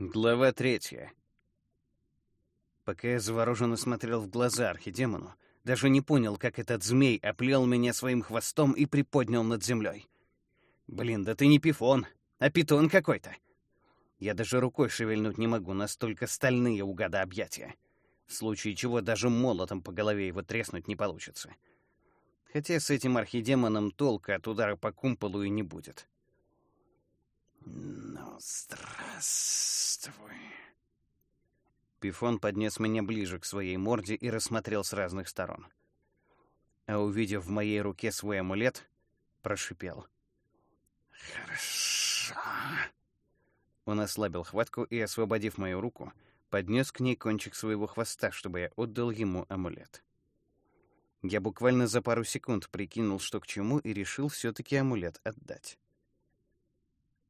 Глава третья. Пока я завороженно смотрел в глаза архидемону, даже не понял, как этот змей оплел меня своим хвостом и приподнял над землей. Блин, да ты не пифон, а питон какой-то. Я даже рукой шевельнуть не могу, настолько стальные у гада объятия. В случае чего даже молотом по голове его треснуть не получится. Хотя с этим архидемоном толка от удара по кумполу и не будет. «Ну, здравствуй». Пифон поднес меня ближе к своей морде и рассмотрел с разных сторон. А увидев в моей руке свой амулет, прошипел. «Хорошо». Он ослабил хватку и, освободив мою руку, поднес к ней кончик своего хвоста, чтобы я отдал ему амулет. Я буквально за пару секунд прикинул, что к чему, и решил все-таки амулет отдать.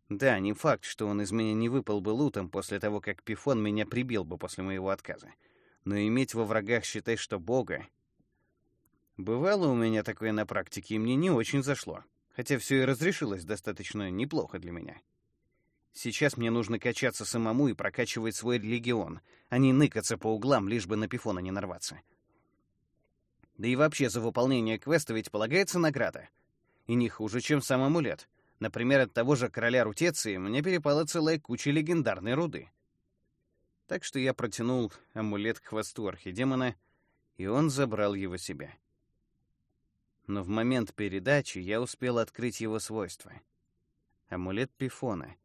Да, не факт, что он из меня не выпал бы лутом после того, как Пифон меня прибил бы после моего отказа. Но иметь во врагах, считай, что бога... Бывало у меня такое на практике, и мне не очень зашло. Хотя все и разрешилось достаточно неплохо для меня. Сейчас мне нужно качаться самому и прокачивать свой легион, а не ныкаться по углам, лишь бы на Пифона не нарваться. Да и вообще за выполнение квеста ведь полагается награда. И не хуже, чем сам амулет — Например, от того же короля Рутеции мне перепала целая куча легендарной руды. Так что я протянул амулет к хвосту архидемона, и он забрал его себе. Но в момент передачи я успел открыть его свойства. Амулет Пифона.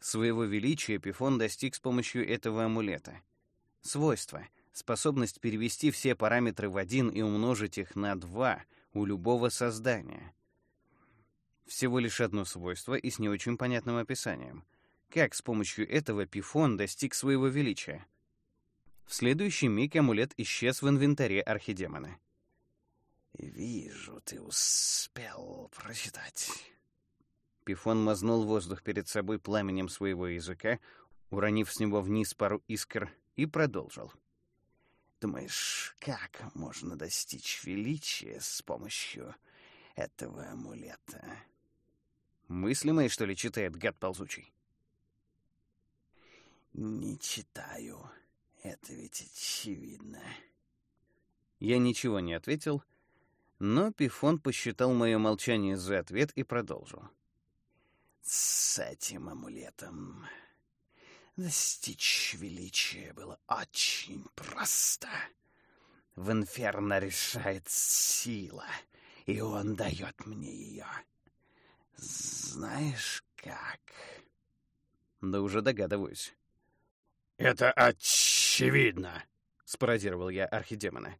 Своего величия Пифон достиг с помощью этого амулета. Свойства — способность перевести все параметры в один и умножить их на два у любого создания — всего лишь одно свойство и с не очень понятным описанием. Как с помощью этого Пифон достиг своего величия? В следующий миг амулет исчез в инвентаре архидемона. «Вижу, ты успел прочитать». Пифон мазнул воздух перед собой пламенем своего языка, уронив с него вниз пару искр, и продолжил. «Думаешь, как можно достичь величия с помощью этого амулета?» Мысли мои, что ли, читает гад ползучий? Не читаю. Это ведь очевидно. Я ничего не ответил, но Пифон посчитал мое молчание за ответ и продолжил. С этим амулетом достичь величия было очень просто. В инферно решает сила, и он дает мне ее. Знаешь как? Да уже догадываюсь. Это очевидно, спародировал я архидемона.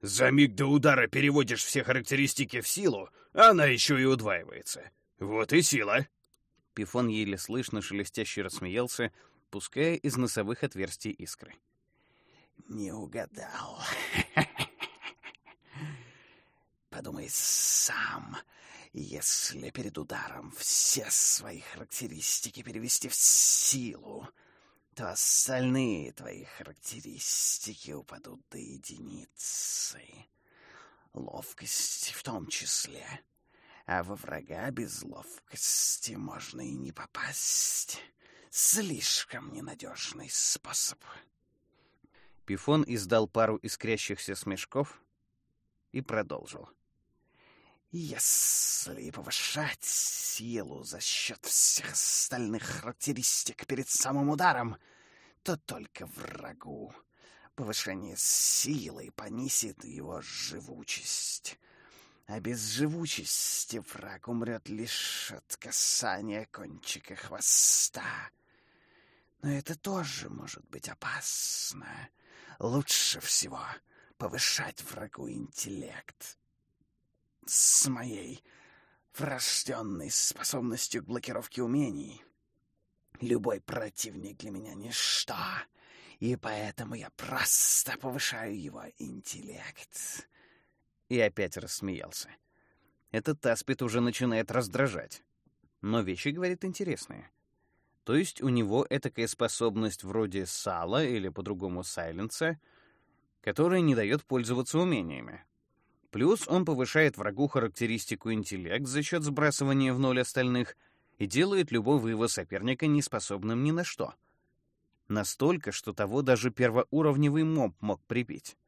За миг до удара переводишь все характеристики в силу, а она еще и удваивается. Вот и сила. Пифон еле слышно шелестяще рассмеялся, пуская из носовых отверстий искры. Не угадал. Подумай сам. Если перед ударом все свои характеристики перевести в силу, то остальные твои характеристики упадут до единицы. Ловкость в том числе. А во врага без ловкости можно и не попасть. Слишком ненадежный способ. Пифон издал пару искрящихся смешков и продолжил. — если повышать силу за счет всех остальных характеристик перед самым ударом, то только врагу. Повышение силы понизит его живучесть. А без живучести враг умрет лишь от касания кончика хвоста. Но это тоже может быть опасно. Лучше всего повышать врагу интеллект с моей врожденной способностью к блокировке умений. Любой противник для меня ничто, и поэтому я просто повышаю его интеллект. И опять рассмеялся. Этот таспит уже начинает раздражать. Но вещи, говорит, интересные. То есть у него этакая способность вроде сала или по-другому сайленса, которая не дает пользоваться умениями. Плюс он повышает врагу характеристику интеллект за счет сбрасывания в ноль остальных и делает любого его соперника неспособным ни на что. Настолько, что того даже первоуровневый моб мог прибить.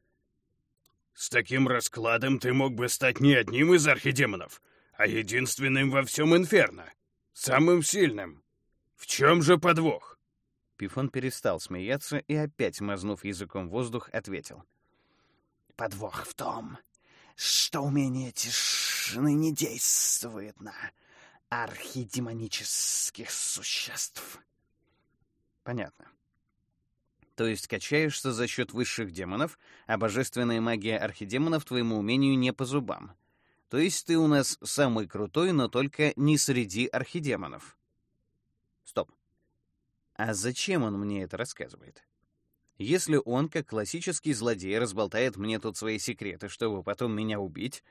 «С таким раскладом ты мог бы стать не одним из архидемонов, а единственным во всем Инферно. Самым сильным. В чем же подвох?» Пифон перестал смеяться и, опять мазнув языком воздух, ответил. «Подвох в том, что умение тишины не действует на архидемонических существ». Понятно. То есть качаешься за счет высших демонов, а божественная магия архидемонов твоему умению не по зубам. То есть ты у нас самый крутой, но только не среди архидемонов. Стоп. А зачем он мне это рассказывает? Если он, как классический злодей, разболтает мне тут свои секреты, чтобы потом меня убить,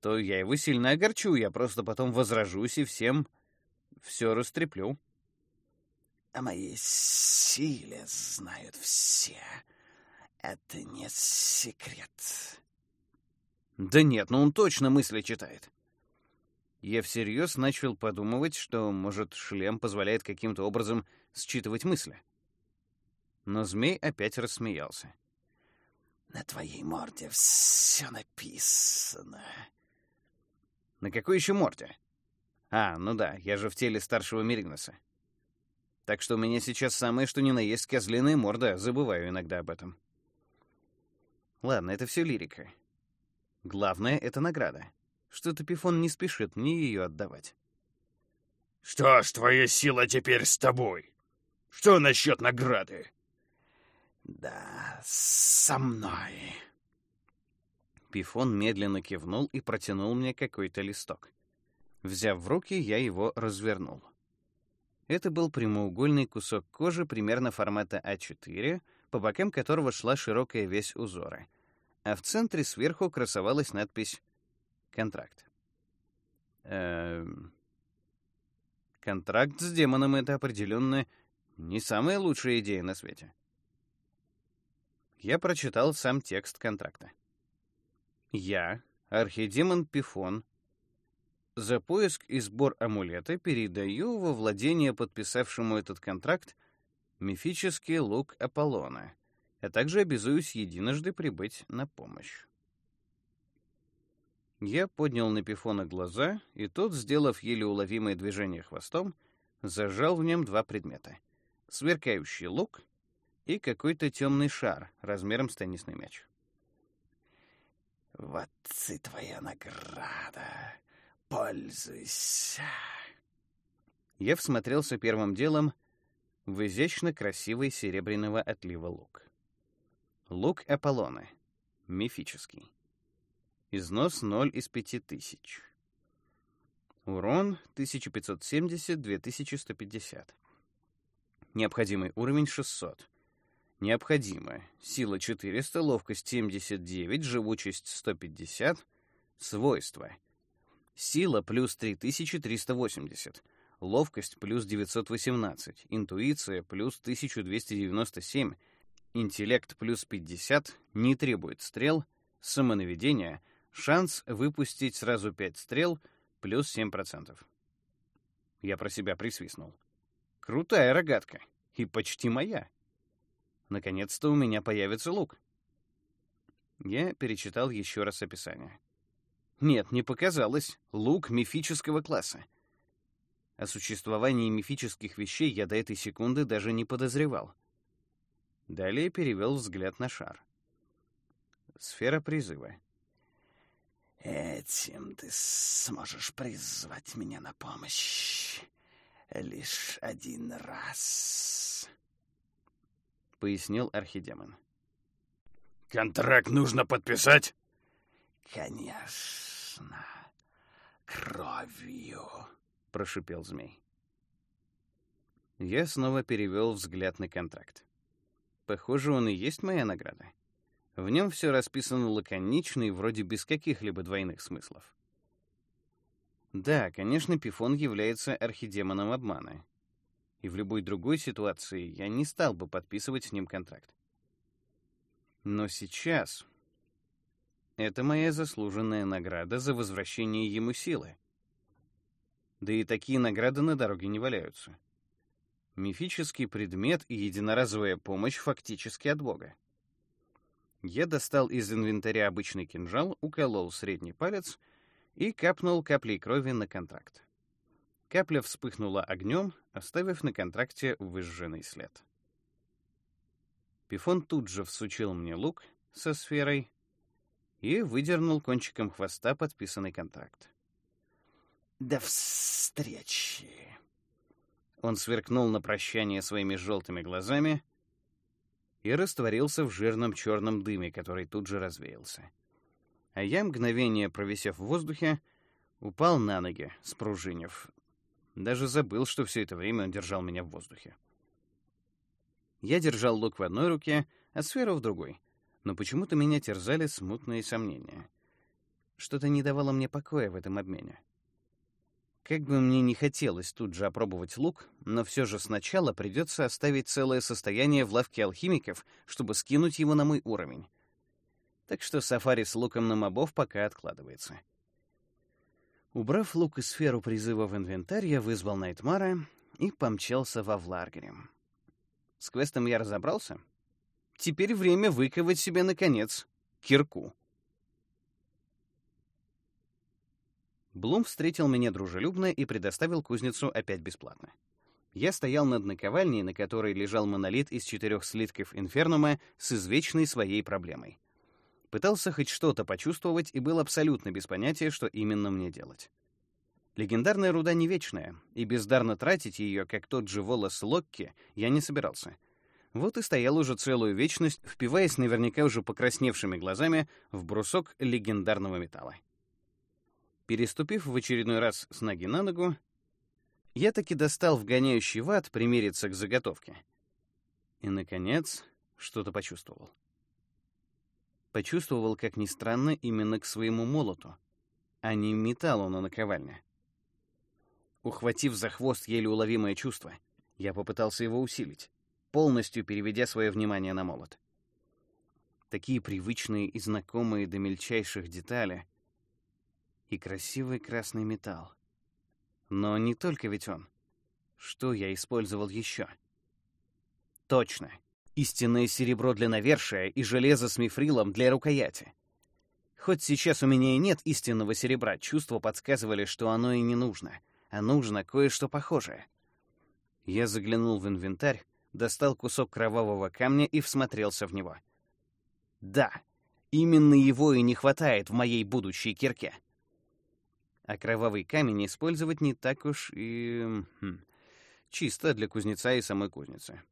то я его сильно огорчу, я просто потом возражусь и всем все растреплю. О моей силе знают все. Это не секрет. Да нет, ну он точно мысли читает. Я всерьез начал подумывать, что, может, шлем позволяет каким-то образом считывать мысли. Но змей опять рассмеялся. «На твоей морде все написано». «На какой еще морде?» «А, ну да, я же в теле старшего Миригнаса. Так что у меня сейчас самое что ни на есть козлиная морда, забываю иногда об этом. Ладно, это все лирика. Главное — это награда. Что-то Пифон не спешит мне ее отдавать. «Что ж, твоя сила теперь с тобой. Что насчет награды?» «Да, со мной». Пифон медленно кивнул и протянул мне какой-то листок. Взяв в руки, я его развернул. Это был прямоугольный кусок кожи примерно формата А4, по бокам которого шла широкая весь узора. А в центре сверху красовалась надпись «Контракт». Эм... Контракт с демоном — это определенно не самая лучшая идея на свете. Я прочитал сам текст контракта. Я, архидемон Пифон, за поиск и сбор амулета передаю во владение подписавшему этот контракт мифический лук Аполлона, а также обязуюсь единожды прибыть на помощь. Я поднял на Пифона глаза, и тот, сделав еле уловимое движение хвостом, зажал в нем два предмета — сверкающий лук и какой-то темный шар размером с теннисный мяч. «Вот и твоя награда!» Пользуйся. Я всмотрелся первым делом в изящно красивый серебряного отлива лук. Лук Аполлона. Мифический. Износ 0 из 5000. Урон 1570-2150. Необходимый уровень 600. Необходимо. Сила 400, ловкость 79, живучесть 150. Свойства. Сила плюс 3380. Ловкость плюс 918. Интуиция плюс 1297. Интеллект плюс 50. Не требует стрел. Самонаведение. Шанс выпустить сразу 5 стрел плюс 7%. Я про себя присвистнул. Крутая рогатка. И почти моя. Наконец-то у меня появится лук. Я перечитал еще раз описание. Нет, не показалось. Лук мифического класса. О существовании мифических вещей я до этой секунды даже не подозревал. Далее перевел взгляд на шар. Сфера призыва. «Этим ты сможешь призвать меня на помощь лишь один раз», — пояснил архидемон. «Контракт нужно подписать?» «Конечно, кровью», — прошипел змей. Я снова перевел взгляд на контракт. Похоже, он и есть моя награда. В нем все расписано лаконично и вроде без каких-либо двойных смыслов. Да, конечно, Пифон является архидемоном обмана. И в любой другой ситуации я не стал бы подписывать с ним контракт. Но сейчас, это моя заслуженная награда за возвращение ему силы. Да и такие награды на дороге не валяются. Мифический предмет и единоразовая помощь фактически от Бога. Я достал из инвентаря обычный кинжал, уколол средний палец и капнул каплей крови на контракт. Капля вспыхнула огнем, оставив на контракте выжженный след. Пифон тут же всучил мне лук со сферой и выдернул кончиком хвоста подписанный контракт. «До встречи!» Он сверкнул на прощание своими желтыми глазами и растворился в жирном черном дыме, который тут же развеялся. А я, мгновение провисев в воздухе, упал на ноги, спружинив. Даже забыл, что все это время он держал меня в воздухе. Я держал лук в одной руке, а сферу в другой. Но почему-то меня терзали смутные сомнения. Что-то не давало мне покоя в этом обмене. Как бы мне не хотелось тут же опробовать лук, но все же сначала придется оставить целое состояние в лавке алхимиков, чтобы скинуть его на мой уровень. Так что сафари с луком на мобов пока откладывается. Убрав лук и сферу призыва в инвентарь, я вызвал Найтмара и помчался во Вларгере. С квестом я разобрался. Теперь время выковать себе, наконец, кирку. Блум встретил меня дружелюбно и предоставил кузницу опять бесплатно. Я стоял над наковальней, на которой лежал монолит из четырех слитков инфернума с извечной своей проблемой. Пытался хоть что-то почувствовать и был абсолютно без понятия, что именно мне делать. Легендарная руда не вечная, и бездарно тратить ее, как тот же волос Локки, я не собирался. Вот и стоял уже целую вечность, впиваясь наверняка уже покрасневшими глазами в брусок легендарного металла. Переступив в очередной раз с ноги на ногу, я таки достал вгоняющий ват примериться к заготовке. И, наконец, что-то почувствовал. Почувствовал, как ни странно, именно к своему молоту, а не металлу на наковальне. Ухватив за хвост еле уловимое чувство, я попытался его усилить, полностью переведя свое внимание на молот. Такие привычные и знакомые до мельчайших деталей и красивый красный металл. Но не только ведь он. Что я использовал еще? Точно. Истинное серебро для навершия и железо с мифрилом для рукояти. Хоть сейчас у меня и нет истинного серебра, чувства подсказывали, что оно и не нужно, а нужно кое-что похожее. Я заглянул в инвентарь, достал кусок кровавого камня и всмотрелся в него. Да, именно его и не хватает в моей будущей кирке а кровавый камень использовать не так уж и... Хм, чисто для кузнеца и самой кузницы.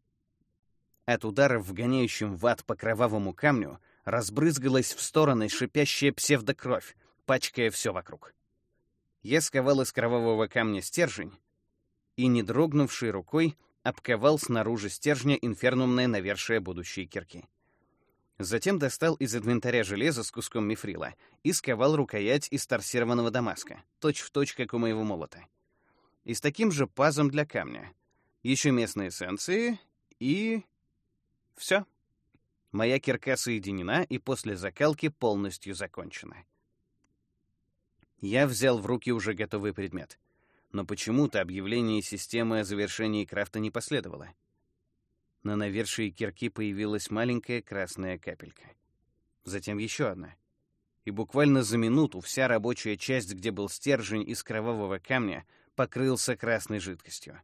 От удара вгоняющим в ад по кровавому камню разбрызгалась в стороны шипящая псевдокровь, пачкая все вокруг. Я сковал из кровавого камня стержень и, не дрогнувшей рукой, обковал снаружи стержня инфернумное навершие будущей кирки. Затем достал из инвентаря железо с куском мифрила и сковал рукоять из торсированного дамаска, точь-в-точь, точь, как у моего молота. И с таким же пазом для камня. Еще местные эссенции и... Все. Моя кирка соединена и после закалки полностью закончена. Я взял в руки уже готовый предмет. Но почему-то объявление системы о завершении крафта не последовало. На навершии кирки появилась маленькая красная капелька. Затем еще одна. И буквально за минуту вся рабочая часть, где был стержень из кровавого камня, покрылся красной жидкостью.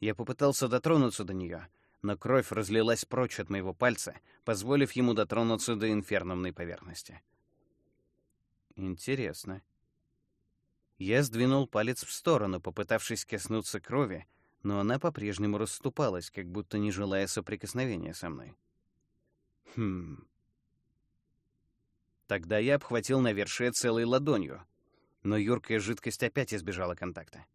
Я попытался дотронуться до нее, но кровь разлилась прочь от моего пальца, позволив ему дотронуться до инфернумной поверхности. Интересно. Я сдвинул палец в сторону, попытавшись коснуться крови, но она по-прежнему расступалась, как будто не желая соприкосновения со мной. Хм. Тогда я обхватил навершие целой ладонью, но юркая жидкость опять избежала контакта.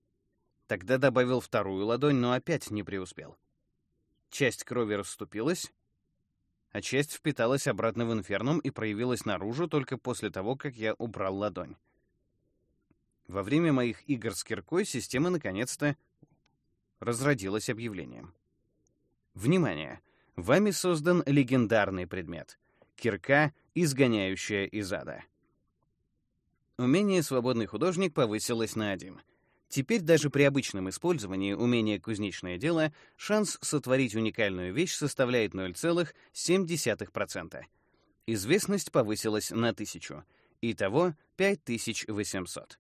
Тогда добавил вторую ладонь, но опять не преуспел. Часть крови расступилась, а часть впиталась обратно в инфернум и проявилась наружу только после того, как я убрал ладонь. Во время моих игр с киркой система наконец-то разродилось объявлением. Внимание! Вами создан легендарный предмет — кирка, изгоняющая из ада. Умение «Свободный художник» повысилось на один. Теперь даже при обычном использовании умения «кузнечное дело» шанс сотворить уникальную вещь составляет 0,7%. Известность повысилась на 1000. Итого 5800.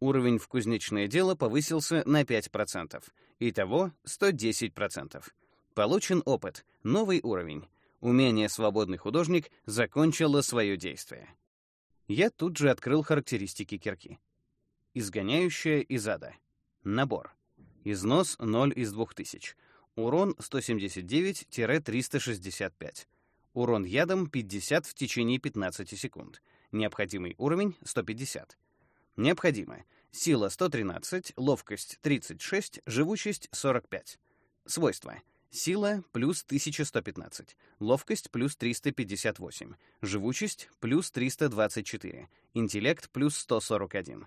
Уровень в кузнечное дело повысился на 5%. Итого 110%. Получен опыт, новый уровень. Умение «Свободный художник» закончило свое действие. Я тут же открыл характеристики кирки. Изгоняющая из ада. Набор. Износ 0 из 2000. Урон 179-365. Урон ядом 50 в течение 15 секунд. Необходимый уровень 150. Необходимо. Сила 113, ловкость 36, живучесть 45. Свойства. Сила плюс 1115, ловкость плюс 358, живучесть плюс 324, интеллект плюс 141.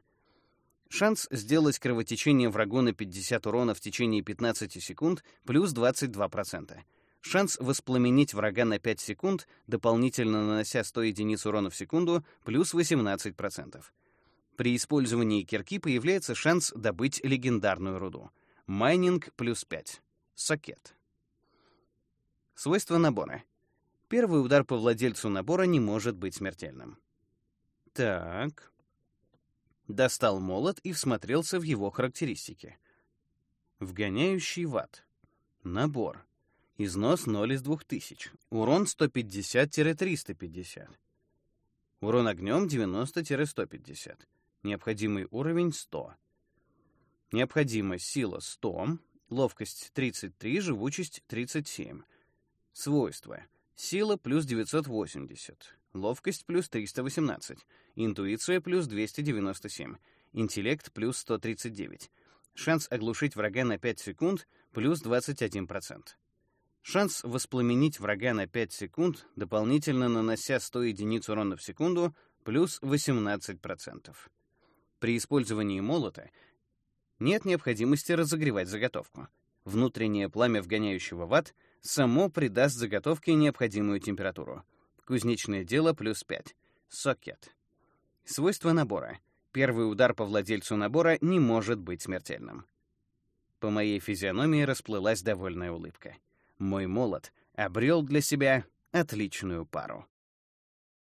Шанс сделать кровотечение врагу на 50 урона в течение 15 секунд плюс 22%. Шанс воспламенить врага на 5 секунд, дополнительно нанося 100 единиц урона в секунду, плюс 18%. При использовании кирки появляется шанс добыть легендарную руду. Майнинг плюс 5. Сокет. Свойства набора. Первый удар по владельцу набора не может быть смертельным. Так. Достал молот и всмотрелся в его характеристики. Вгоняющий в ад. Набор. Износ 0 из 2000. Урон 150-350. Урон огнем 90-150. Необходимый уровень 100. Необходимая сила 100, ловкость 33, живучесть 37. Свойства. Сила плюс 980, ловкость плюс 318, интуиция плюс 297, интеллект плюс 139. Шанс оглушить врага на 5 секунд плюс 21%. Шанс воспламенить врага на 5 секунд, дополнительно нанося 100 единиц урона в секунду, плюс 18%. При использовании молота нет необходимости разогревать заготовку. Внутреннее пламя вгоняющего в само придаст заготовке необходимую температуру. Кузнечное дело плюс 5. Сокет. Свойства набора. Первый удар по владельцу набора не может быть смертельным. По моей физиономии расплылась довольная улыбка. Мой молот обрел для себя отличную пару.